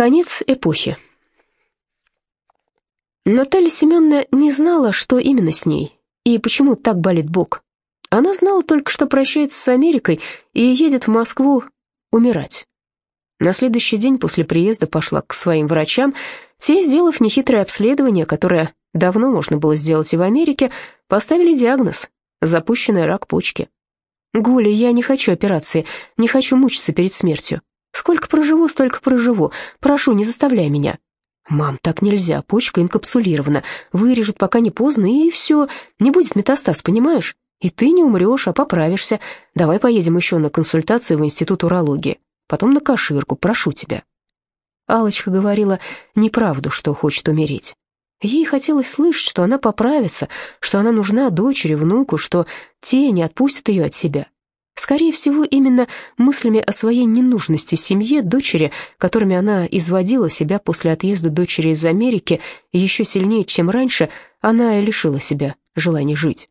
Конец эпохи. Наталья Семеновна не знала, что именно с ней и почему так болит бок. Она знала только, что прощается с Америкой и едет в Москву умирать. На следующий день после приезда пошла к своим врачам. Те, сделав нехитрое обследование, которое давно можно было сделать и в Америке, поставили диагноз – запущенный рак почки. «Гуля, я не хочу операции, не хочу мучиться перед смертью. Сколько проживу, столько проживу. Прошу, не заставляй меня». «Мам, так нельзя, почка инкапсулирована. Вырежут, пока не поздно, и все. Не будет метастаз, понимаешь? И ты не умрешь, а поправишься. Давай поедем еще на консультацию в институт урологии. Потом на каширку, прошу тебя». Алочка говорила неправду, что хочет умереть. Ей хотелось слышать, что она поправится, что она нужна дочери, внуку, что те не отпустят ее от себя. Скорее всего, именно мыслями о своей ненужности семье дочери, которыми она изводила себя после отъезда дочери из Америки, еще сильнее, чем раньше, она и лишила себя желания жить.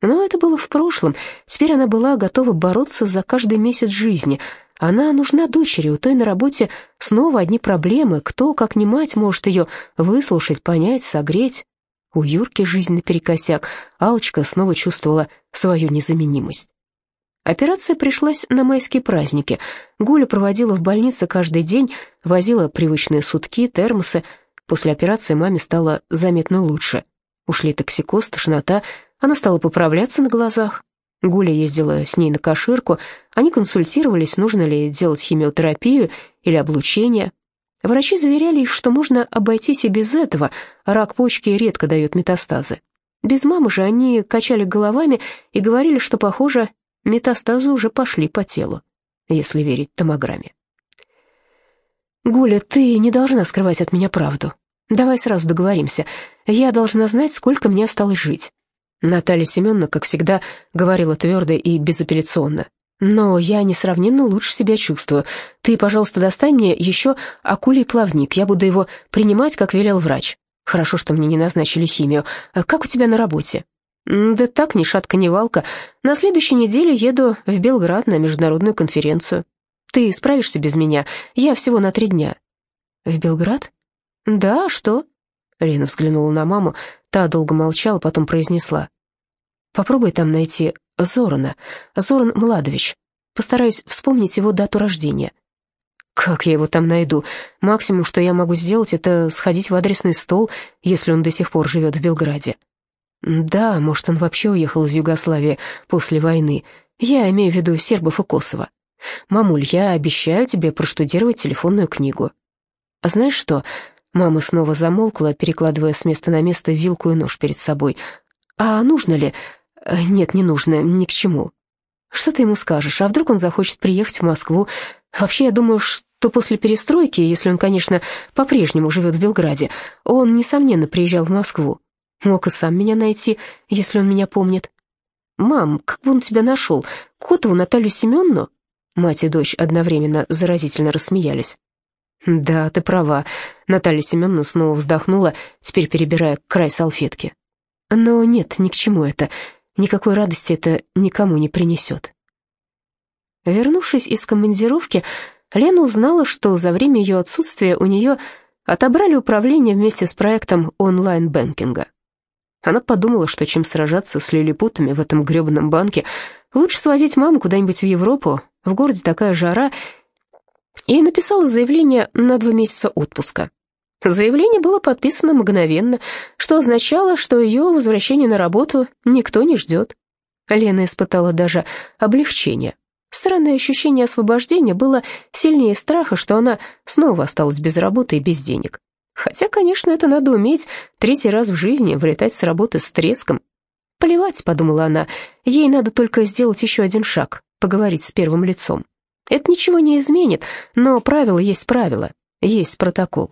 Но это было в прошлом, теперь она была готова бороться за каждый месяц жизни. Она нужна дочери, у той на работе снова одни проблемы, кто, как не мать, может ее выслушать, понять, согреть. У Юрки жизнь наперекосяк, Алочка снова чувствовала свою незаменимость. Операция пришлась на майские праздники. Гуля проводила в больнице каждый день, возила привычные сутки, термосы. После операции маме стало заметно лучше. Ушли токсикоз, тошнота, она стала поправляться на глазах. Гуля ездила с ней на каширку, они консультировались, нужно ли делать химиотерапию или облучение. Врачи заверяли их, что можно обойтись и без этого, рак почки редко дает метастазы. Без мамы же они качали головами и говорили, что, похоже, Метастазы уже пошли по телу, если верить томограмме. «Гуля, ты не должна скрывать от меня правду. Давай сразу договоримся. Я должна знать, сколько мне осталось жить». Наталья Семеновна, как всегда, говорила твердо и безапелляционно. «Но я несравненно лучше себя чувствую. Ты, пожалуйста, достань мне еще акулий плавник. Я буду его принимать, как велел врач. Хорошо, что мне не назначили химию. Как у тебя на работе?» «Да так, ни шатка, ни валка. На следующей неделе еду в Белград на международную конференцию. Ты справишься без меня? Я всего на три дня». «В Белград?» «Да, а что?» Лена взглянула на маму, та долго молчала, потом произнесла. «Попробуй там найти Зорана, Зоран Младович. Постараюсь вспомнить его дату рождения». «Как я его там найду? Максимум, что я могу сделать, это сходить в адресный стол, если он до сих пор живет в Белграде». Да, может, он вообще уехал из Югославии после войны. Я имею в виду сербов и Косово. Мамуль, я обещаю тебе проштудировать телефонную книгу. А знаешь что? Мама снова замолкла, перекладывая с места на место вилку и нож перед собой. А нужно ли? Э, нет, не нужно, ни к чему. Что ты ему скажешь? А вдруг он захочет приехать в Москву? Вообще, я думаю, что после перестройки, если он, конечно, по-прежнему живет в Белграде, он, несомненно, приезжал в Москву. Мог и сам меня найти, если он меня помнит. «Мам, как бы он тебя нашел? Котову Наталью Семеновну?» Мать и дочь одновременно заразительно рассмеялись. «Да, ты права», — Наталья Семеновна снова вздохнула, теперь перебирая край салфетки. «Но нет, ни к чему это. Никакой радости это никому не принесет». Вернувшись из командировки, Лена узнала, что за время ее отсутствия у нее отобрали управление вместе с проектом онлайн-бэнкинга. Она подумала, что чем сражаться с лилипутами в этом грёбаном банке, лучше свозить маму куда-нибудь в Европу, в городе такая жара, и написала заявление на два месяца отпуска. Заявление было подписано мгновенно, что означало, что ее возвращение на работу никто не ждет. Лена испытала даже облегчение. Странное ощущение освобождения было сильнее страха, что она снова осталась без работы и без денег. Хотя, конечно, это надо уметь третий раз в жизни вылетать с работы с треском. «Плевать», — подумала она, — «ей надо только сделать еще один шаг, поговорить с первым лицом. Это ничего не изменит, но правило есть правило, есть протокол».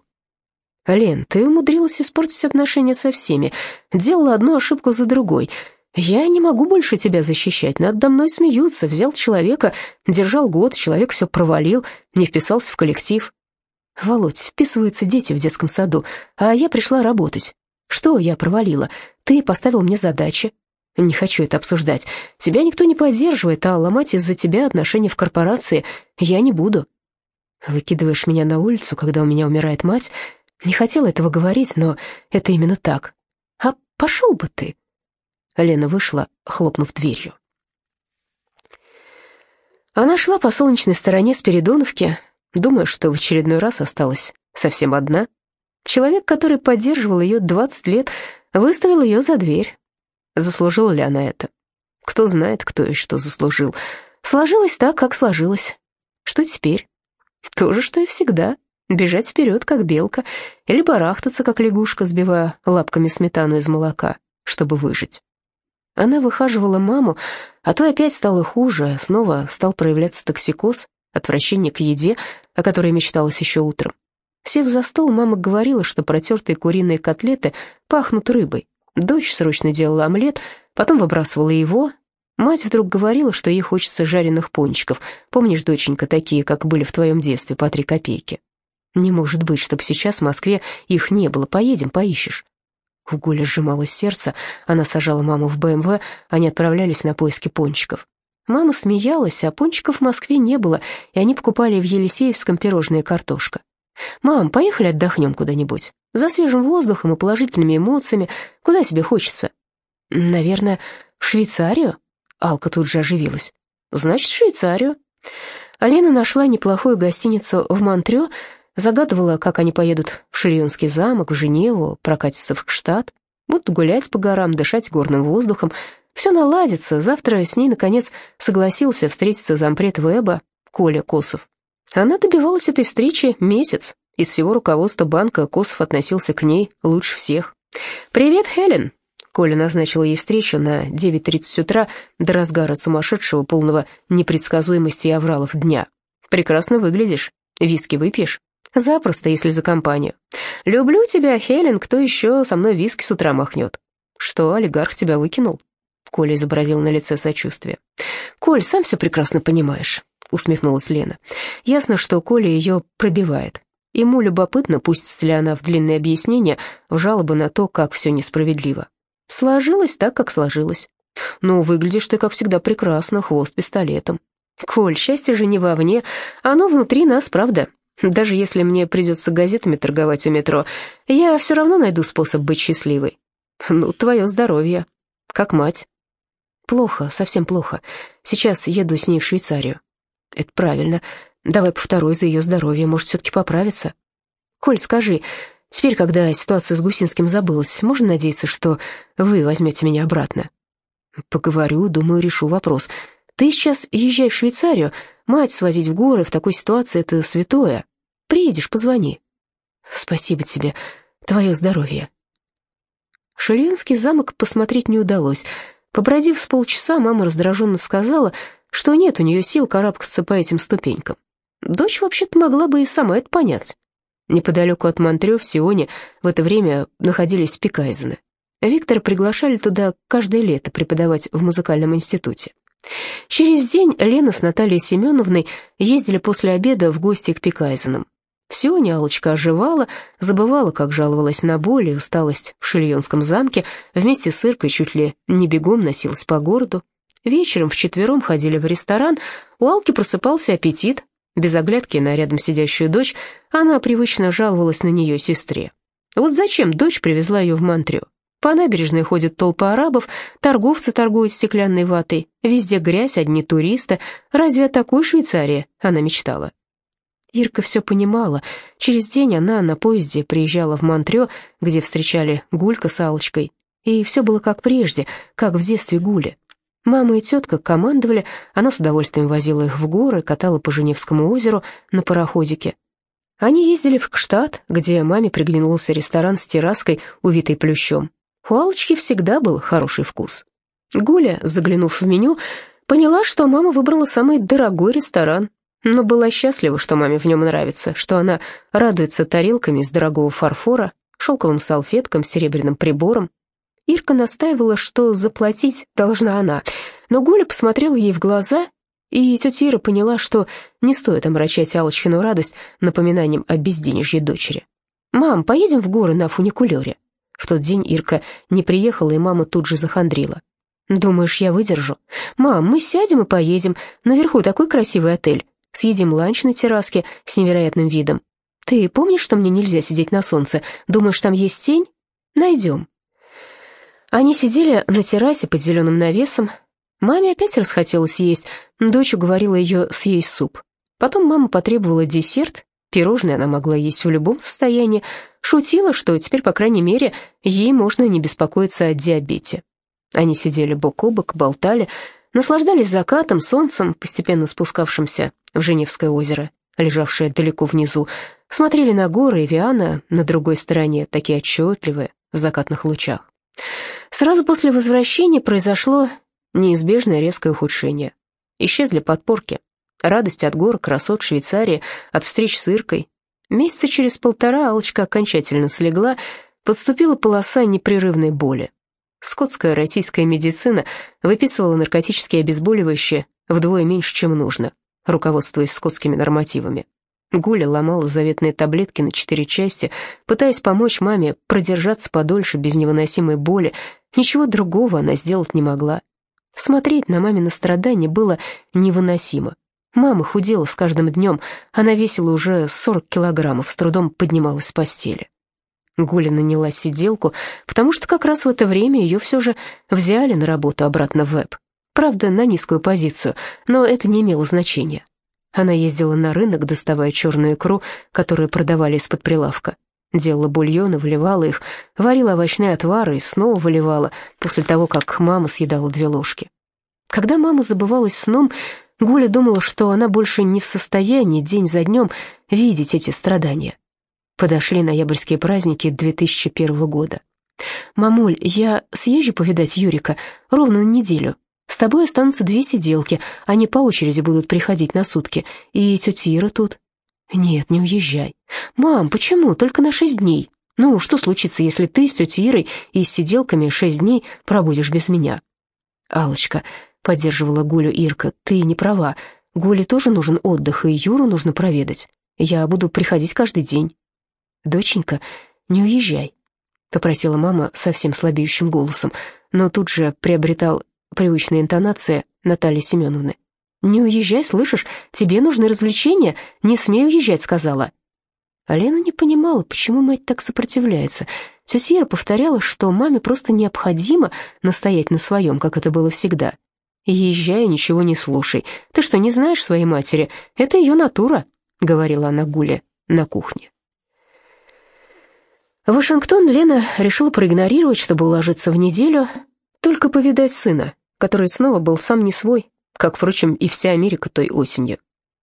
«Лен, ты умудрилась испортить отношения со всеми, делала одну ошибку за другой. Я не могу больше тебя защищать, надо мной смеются. Взял человека, держал год, человек все провалил, не вписался в коллектив. «Володь, вписываются дети в детском саду, а я пришла работать. Что я провалила? Ты поставил мне задачи. Не хочу это обсуждать. Тебя никто не поддерживает, а ломать из-за тебя отношения в корпорации я не буду». Выкидываешь меня на улицу, когда у меня умирает мать. Не хотела этого говорить, но это именно так. А пошел бы ты. Лена вышла, хлопнув дверью. Она шла по солнечной стороне Спиридоновки, думая, что в очередной раз осталась совсем одна. Человек, который поддерживал ее 20 лет, выставил ее за дверь. Заслужила ли она это? Кто знает, кто и что заслужил. Сложилось так, как сложилось. Что теперь? То же, что и всегда. Бежать вперед, как белка, или барахтаться, как лягушка, сбивая лапками сметану из молока, чтобы выжить. Она выхаживала маму, а то опять стало хуже, снова стал проявляться токсикоз, отвращение к еде, о которой мечталось еще утром. Сев за стол, мама говорила, что протертые куриные котлеты пахнут рыбой. Дочь срочно делала омлет, потом выбрасывала его, Мать вдруг говорила, что ей хочется жареных пончиков. Помнишь, доченька, такие, как были в твоем детстве, по три копейки? Не может быть, чтобы сейчас в Москве их не было. Поедем, поищешь. У Гули сжималось сердце, она сажала маму в БМВ, они отправлялись на поиски пончиков. Мама смеялась, а пончиков в Москве не было, и они покупали в Елисеевском пирожное картошка. «Мам, поехали отдохнем куда-нибудь. За свежим воздухом и положительными эмоциями. Куда тебе хочется?» «Наверное, в Швейцарию?» Алка тут же оживилась. «Значит, в Швейцарию». Алена нашла неплохую гостиницу в Монтрё, загадывала, как они поедут в Ширионский замок, в Женеву, прокатятся в штат, будут гулять по горам, дышать горным воздухом. Все наладится, завтра с ней, наконец, согласился встретиться зампред Веба Коля Косов. Она добивалась этой встречи месяц. Из всего руководства банка Косов относился к ней лучше всех. «Привет, Хелен!» Коля назначил ей встречу на 9.30 утра до разгара сумасшедшего, полного непредсказуемости и авралов дня. «Прекрасно выглядишь. Виски выпьешь?» «Запросто, если за компанию». «Люблю тебя, Хелен, кто еще со мной виски с утра махнет?» «Что, олигарх тебя выкинул?» Коля изобразил на лице сочувствие. «Коль, сам все прекрасно понимаешь», — усмехнулась Лена. «Ясно, что Коля ее пробивает. Ему любопытно, пустится ли она в длинные объяснения, в жалобы на то, как все несправедливо. Сложилось так, как сложилось. Ну, выглядишь ты, как всегда, прекрасно, хвост пистолетом. Коль, счастье же не вовне, оно внутри нас, правда? Даже если мне придется газетами торговать у метро, я все равно найду способ быть счастливой. Ну, твое здоровье. Как мать. Плохо, совсем плохо. Сейчас еду с ней в Швейцарию. Это правильно. Давай по второй за ее здоровье, может, все-таки поправится. Коль, скажи, Теперь, когда ситуация с Гусинским забылась, можно надеяться, что вы возьмете меня обратно? Поговорю, думаю, решу вопрос. Ты сейчас езжай в Швейцарию, мать свозить в горы в такой ситуации — это святое. Приедешь, позвони. Спасибо тебе, твое здоровье. Шильонский замок посмотреть не удалось. Побродив с полчаса, мама раздраженно сказала, что нет у нее сил карабкаться по этим ступенькам. Дочь вообще-то могла бы и сама это понять. Неподалеку от Монтрё в Сионе в это время находились Пикайзены. Виктора приглашали туда каждое лето преподавать в музыкальном институте. Через день Лена с Натальей Семеновной ездили после обеда в гости к Пикайзенам. В Сионе Аллочка оживала, забывала, как жаловалась на боль и усталость в Шильонском замке, вместе с Иркой чуть ли не бегом носилась по городу. Вечером вчетвером ходили в ресторан, у Алки просыпался аппетит, без оглядки на рядом сидящую дочь, она привычно жаловалась на нее сестре. Вот зачем дочь привезла ее в Монтрё? По набережной ходят толпы арабов, торговцы торгуют стеклянной ватой, везде грязь, одни туристы. Разве о такой Швейцарии она мечтала? Ирка все понимала. Через день она на поезде приезжала в Монтрё, где встречали Гулька с Аллочкой. И все было как прежде, как в детстве Гули. Мама и тетка командовали, она с удовольствием возила их в горы, катала по Женевскому озеру на пароходике. Они ездили в Кштадт, где маме приглянулся ресторан с терраской, увитой плющом. У Аллочки всегда был хороший вкус. Гуля, заглянув в меню, поняла, что мама выбрала самый дорогой ресторан, но была счастлива, что маме в нем нравится, что она радуется тарелками из дорогого фарфора, шелковым салфеткам, серебряным прибором. Ирка настаивала, что заплатить должна она, но Гуля посмотрела ей в глаза, и тетя Ира поняла, что не стоит омрачать Аллочкину радость напоминанием о безденежье дочери. «Мам, поедем в горы на фуникулере?» В тот день Ирка не приехала, и мама тут же захандрила. «Думаешь, я выдержу? Мам, мы сядем и поедем. Наверху такой красивый отель. Съедим ланч на терраске с невероятным видом. Ты помнишь, что мне нельзя сидеть на солнце? Думаешь, там есть тень? Найдем». Они сидели на террасе под зеленым навесом. Маме опять расхотелось есть. Дочь уговорила ее съесть суп. Потом мама потребовала десерт. Пирожные она могла есть в любом состоянии. Шутила, что теперь, по крайней мере, ей можно не беспокоиться о диабете. Они сидели бок о бок, болтали, наслаждались закатом, солнцем, постепенно спускавшимся в Женевское озеро, лежавшее далеко внизу, смотрели на горы и Виана на другой стороне, такие отчетливые, в закатных лучах. Сразу после возвращения произошло неизбежное резкое ухудшение. Исчезли подпорки. Радость от гор, красот Швейцарии, от встреч с Иркой. Месяца через полтора Алочка окончательно слегла, подступила полоса непрерывной боли. Скотская российская медицина выписывала наркотические обезболивающие вдвое меньше, чем нужно, руководствуясь скотскими нормативами. Гуля ломала заветные таблетки на четыре части, пытаясь помочь маме продержаться подольше без невыносимой боли. Ничего другого она сделать не могла. Смотреть на мамино страдания было невыносимо. Мама худела с каждым днем, она весила уже 40 килограммов, с трудом поднималась с постели. Гуля наняла сиделку, потому что как раз в это время ее все же взяли на работу обратно в веб. Правда, на низкую позицию, но это не имело значения. Она ездила на рынок, доставая черную икру, которую продавали из-под прилавка. Делала бульоны, выливала их, варила овощные отвары и снова выливала, после того, как мама съедала две ложки. Когда мама забывалась сном, Гуля думала, что она больше не в состоянии день за днем видеть эти страдания. Подошли ноябрьские праздники 2001 года. «Мамуль, я съезжу повидать Юрика ровно на неделю. С тобой останутся две сиделки, они по очереди будут приходить на сутки. И тетя Ира тут». «Нет, не уезжай». «Мам, почему? Только на шесть дней. Ну, что случится, если ты с тетей Ирой и с сиделками шесть дней пробудешь без меня?» Алочка поддерживала Гулю Ирка, — «ты не права. Гуле тоже нужен отдых, и Юру нужно проведать. Я буду приходить каждый день». «Доченька, не уезжай», — попросила мама совсем слабеющим голосом, но тут же приобретал привычные интонации Натальи Семеновны. «Не уезжай, слышишь? Тебе нужны развлечения. Не смей уезжать», — сказала. А Лена не понимала, почему мать так сопротивляется. Тетя Ира повторяла, что маме просто необходимо настоять на своем, как это было всегда. «Езжай, ничего не слушай. Ты что, не знаешь своей матери? Это ее натура», — говорила она Гуле на кухне. Вашингтон Лена решила проигнорировать, чтобы уложиться в неделю, только повидать сына, который снова был сам не свой, как, впрочем, и вся Америка той осенью.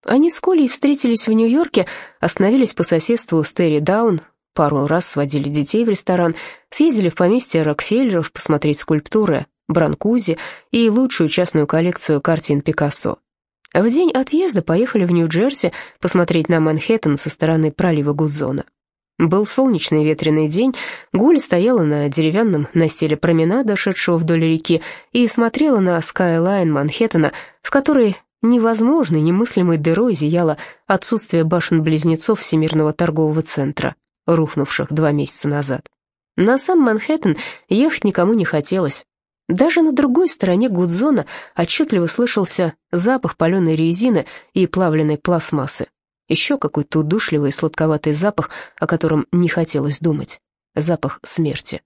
Они с Колей встретились в Нью-Йорке, остановились по соседству с Терри Даун, пару раз сводили детей в ресторан, съездили в поместье Рокфеллеров посмотреть скульптуры Бранкузи и лучшую частную коллекцию картин Пикассо. В день отъезда поехали в Нью-Джерси посмотреть на Манхэттен со стороны пролива Гудзона. Был солнечный ветреный день, Гуля стояла на деревянном настиле променада, шедшего вдоль реки, и смотрела на скайлайн Манхэттена, в которой невозможной, немыслимой дырой зияло отсутствие башен-близнецов Всемирного торгового центра, рухнувших два месяца назад. На сам Манхэттен ехать никому не хотелось. Даже на другой стороне Гудзона отчетливо слышался запах паленой резины и плавленной пластмассы. Еще какой-то удушливый сладковатый запах, о котором не хотелось думать. Запах смерти.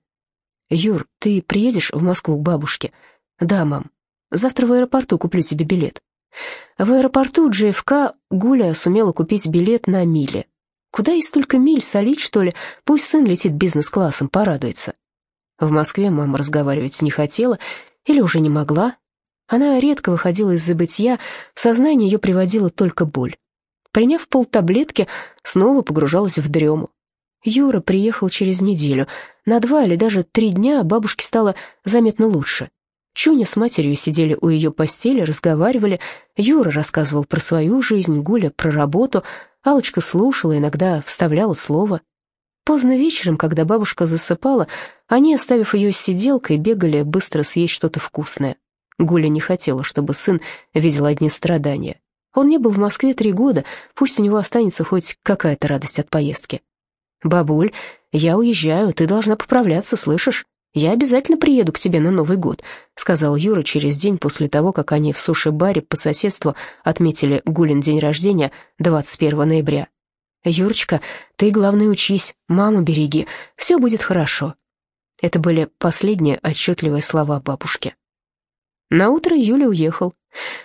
«Юр, ты приедешь в Москву к бабушке?» «Да, мам. Завтра в аэропорту куплю тебе билет». В аэропорту JFK Гуля сумела купить билет на мили. Куда и столько миль, солить, что ли? Пусть сын летит бизнес-классом, порадуется. В Москве мама разговаривать не хотела или уже не могла. Она редко выходила из забытья, в сознание ее приводила только боль. Приняв полтаблетки, снова погружалась в дрему. Юра приехал через неделю. На два или даже три дня бабушке стало заметно лучше. Чуня с матерью сидели у ее постели, разговаривали. Юра рассказывал про свою жизнь, Гуля про работу. алочка слушала, иногда вставляла слово. Поздно вечером, когда бабушка засыпала, они, оставив ее с сиделкой, бегали быстро съесть что-то вкусное. Гуля не хотела, чтобы сын видел одни страдания. Он не был в Москве три года, пусть у него останется хоть какая-то радость от поездки. «Бабуль, я уезжаю, ты должна поправляться, слышишь?» Я обязательно приеду к тебе на Новый год», — сказал Юра через день после того, как они в суши-баре по соседству отметили Гулин день рождения 21 ноября. «Юрочка, ты, главное, учись, маму береги, все будет хорошо». Это были последние отчетливые слова бабушки. Наутро Юля уехал.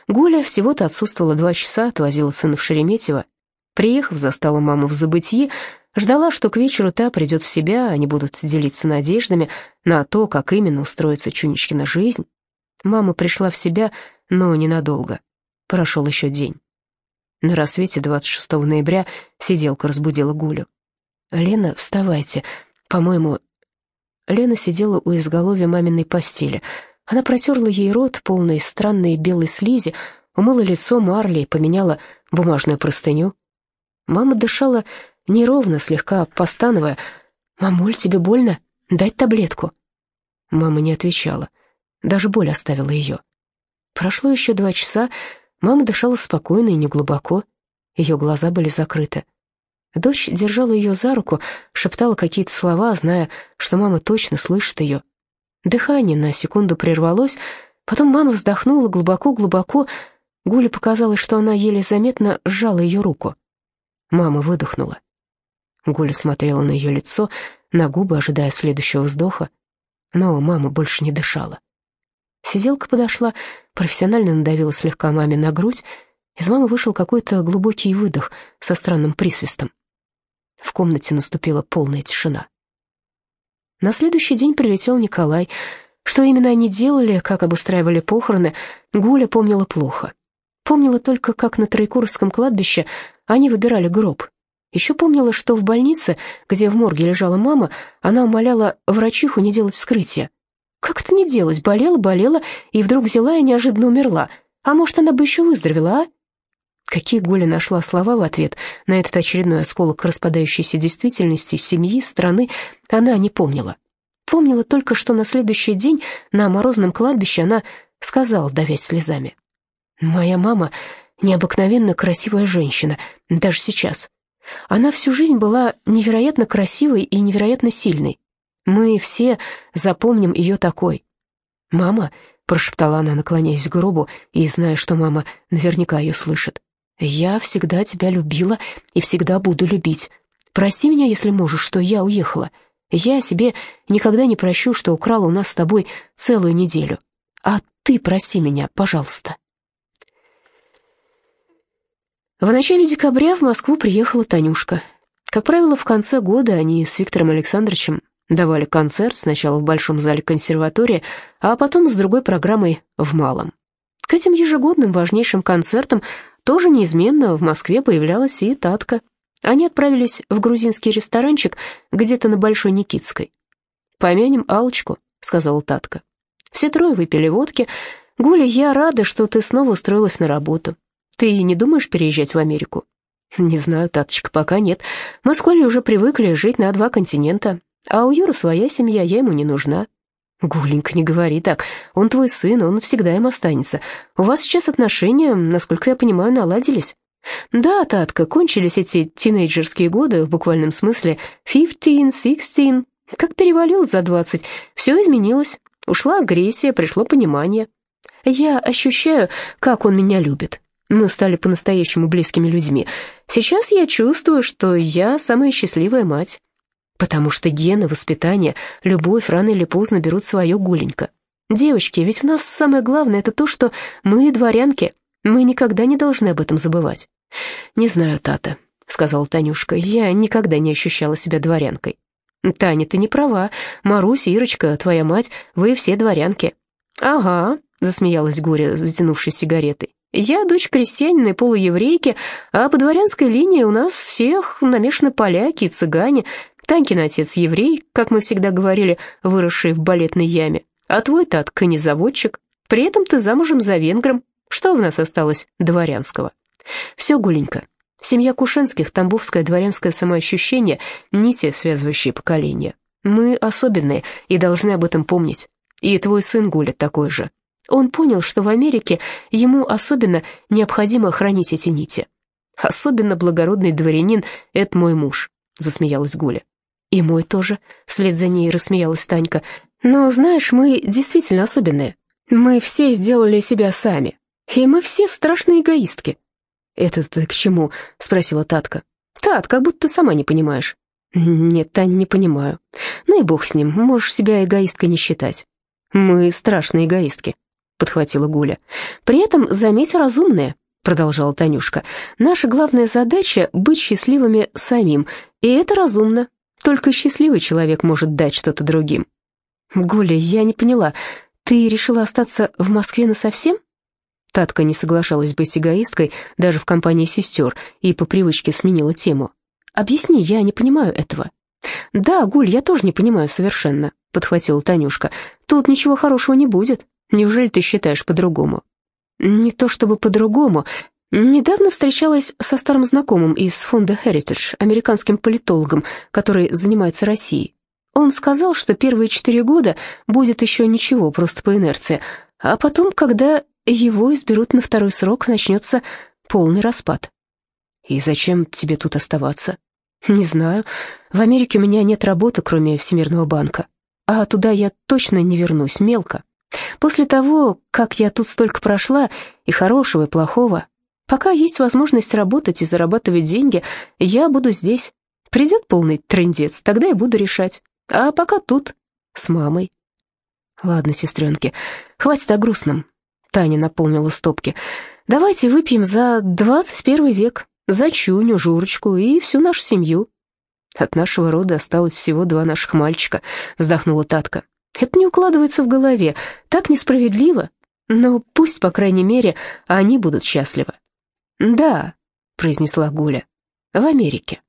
Гуля всего-то отсутствовала два часа, отвозила сына в Шереметьево. Приехав, застала маму в забытии, ждала, что к вечеру та придет в себя, они будут делиться надеждами на то, как именно устроится Чунечкина жизнь. Мама пришла в себя, но ненадолго. Прошел еще день. На рассвете 26 ноября сиделка разбудила Гулю. «Лена, вставайте. По-моему...» Лена сидела у изголовья маминой постели. Она протерла ей рот, полный странной белой слизи, умыла лицо Марли и поменяла бумажную простыню. Мама дышала неровно, слегка постановая. «Мамуль, тебе больно? Дать таблетку?» Мама не отвечала. Даже боль оставила ее. Прошло еще два часа, Мама дышала спокойно и неглубоко, ее глаза были закрыты. Дочь держала ее за руку, шептала какие-то слова, зная, что мама точно слышит ее. Дыхание на секунду прервалось, потом мама вздохнула глубоко-глубоко. Гуле показалось, что она еле заметно сжала ее руку. Мама выдохнула. Гуля смотрела на ее лицо, на губы, ожидая следующего вздоха, но мама больше не дышала. Сиделка подошла, профессионально надавила слегка маме на грудь. Из мамы вышел какой-то глубокий выдох со странным присвистом. В комнате наступила полная тишина. На следующий день прилетел Николай. Что именно они делали, как обустраивали похороны, Гуля помнила плохо. Помнила только, как на Троекуровском кладбище они выбирали гроб. Еще помнила, что в больнице, где в морге лежала мама, она умоляла врачиху не делать вскрытия. Как это не делать? Болела, болела, и вдруг взяла и неожиданно умерла. А может, она бы еще выздоровела, а? Какие Голя нашла слова в ответ на этот очередной осколок распадающейся действительности семьи, страны, она не помнила. Помнила только, что на следующий день на морозном кладбище она сказала, давясь слезами. «Моя мама необыкновенно красивая женщина, даже сейчас. Она всю жизнь была невероятно красивой и невероятно сильной. Мы все запомним ее такой. «Мама», — прошептала она, наклоняясь к гробу, и зная, что мама наверняка ее слышит, «я всегда тебя любила и всегда буду любить. Прости меня, если можешь, что я уехала. Я себе никогда не прощу, что украла у нас с тобой целую неделю. А ты прости меня, пожалуйста». В начале декабря в Москву приехала Танюшка. Как правило, в конце года они с Виктором Александровичем Давали концерт сначала в Большом зале консерватории, а потом с другой программой в Малом. К этим ежегодным важнейшим концертам тоже неизменно в Москве появлялась и Татка. Они отправились в грузинский ресторанчик где-то на Большой Никитской. «Помянем Алочку», — сказала Татка. Все трое выпили водки. «Гуля, я рада, что ты снова устроилась на работу. Ты не думаешь переезжать в Америку?» «Не знаю, Таточка, пока нет. Мы с Колей уже привыкли жить на два континента. А у Юры своя семья, я ему не нужна. Гуленька, не говори так. Он твой сын, он всегда им останется. У вас сейчас отношения, насколько я понимаю, наладились. Да, Татка, кончились эти тинейджерские годы, в буквальном смысле. Fifteen, sixteen. Как перевалил за двадцать, все изменилось. Ушла агрессия, пришло понимание. Я ощущаю, как он меня любит. Мы стали по-настоящему близкими людьми. Сейчас я чувствую, что я самая счастливая мать. Потому что гены, воспитание, любовь рано или поздно берут свое гуленько. Девочки, ведь в нас самое главное это то, что мы дворянки. Мы никогда не должны об этом забывать. Не знаю, Тата, сказала Танюшка, я никогда не ощущала себя дворянкой. Таня, ты не права. Марусь, Ирочка, твоя мать, вы все дворянки. Ага, засмеялась Горя, затянувшись сигаретой. Я дочь крестьянина и полуеврейки, а по дворянской линии у нас всех намешаны поляки и цыгане. Танькин отец еврей, как мы всегда говорили, выросший в балетной яме, а твой-то от конезаводчик. При этом ты замужем за венгром. Что в нас осталось дворянского? Все, Гуленька, семья Кушенских, тамбовское дворянское самоощущение, нити, связывающие поколения. Мы особенные и должны об этом помнить. И твой сын Гуля такой же. Он понял, что в Америке ему особенно необходимо хранить эти нити. Особенно благородный дворянин — это мой муж, засмеялась Гуля. «И мой тоже», — вслед за ней рассмеялась Танька. Но, знаешь, мы действительно особенные. Мы все сделали себя сами. И мы все страшные эгоистки. «Это ты к чему?» — спросила Татка. «Тат, как будто сама не понимаешь». «Нет, Таня, не понимаю. Ну и бог с ним, можешь себя эгоисткой не считать». «Мы страшные эгоистки», — подхватила Гуля. «При этом, заметь, разумные», — продолжала Танюшка. «Наша главная задача — быть счастливыми самим, и это разумно. Только счастливый человек может дать что-то другим». «Гуля, я не поняла, ты решила остаться в Москве насовсем?» Татка не соглашалась быть эгоисткой даже в компании сестер и по привычке сменила тему. «Объясни, я не понимаю этого». «Да, Гуль, я тоже не понимаю совершенно», — подхватила Танюшка. «Тут ничего хорошего не будет. Неужели ты считаешь по-другому?» «Не то чтобы по-другому. Недавно встречалась со старым знакомым из фонда Heritage, американским политологом, который занимается Россией. Он сказал, что первые четыре года будет еще ничего, просто по инерции, а потом, когда его изберут на второй срок, начнется полный распад. И зачем тебе тут оставаться? Не знаю. В Америке у меня нет работы, кроме Всемирного банка. А туда я точно не вернусь, мелко. После того, как я тут столько прошла, и хорошего, и плохого, пока есть возможность работать и зарабатывать деньги, я буду здесь. Придет полный трындец, тогда и буду решать. А пока тут, с мамой. Ладно, сестренки, хватит о грустном. Таня наполнила стопки. «Давайте выпьем за двадцать первый век, за Чуню, Журочку и всю нашу семью». «От нашего рода осталось всего два наших мальчика», — вздохнула Татка. «Это не укладывается в голове, так несправедливо, но пусть, по крайней мере, они будут счастливы». «Да», — произнесла Гуля, — «в Америке».